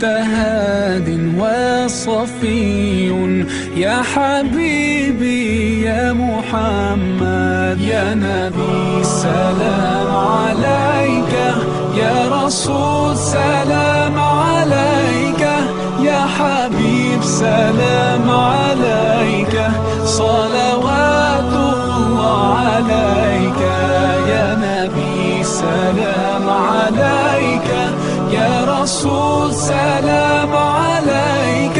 أنت هاد وصفي يا حبيبي يا محمد يا نبي سلام عليك يا رسول سلام عليك يا حبيب سلام عليك يا رسول سلام عليك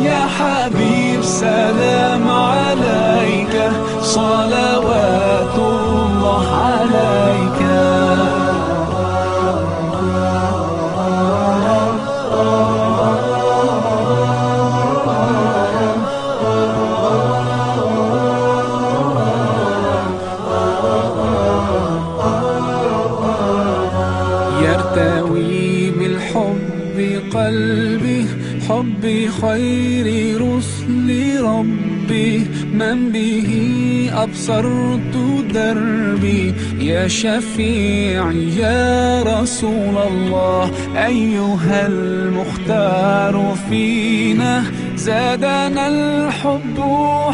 يا حبيب سلام عليك. صلوات بالحب قلبي حب خير رسل ربي. من به أبصرت دربي. يا شفيعي يا رسول الله أيها المختار فينا. زادنا الحب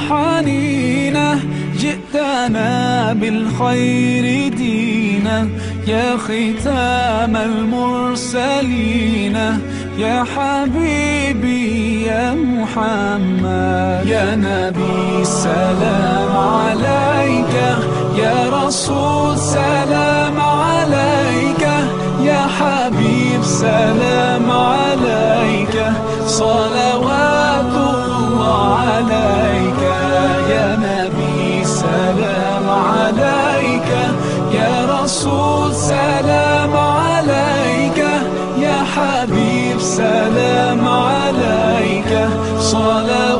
حنينا. جئتنا بالخير دينا. يا ختام المرسلين يا حبيبي يا محمد يا نبي سلام عليك يا رسول سلام عليك يا حبيب سلام عليك صلوات الله عليك. حبيب سلام عليك. صلوات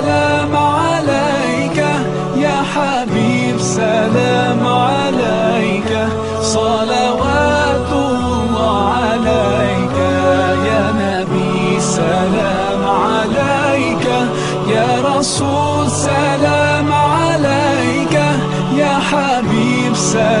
يا رسول سلام عليك يا حبيب سلام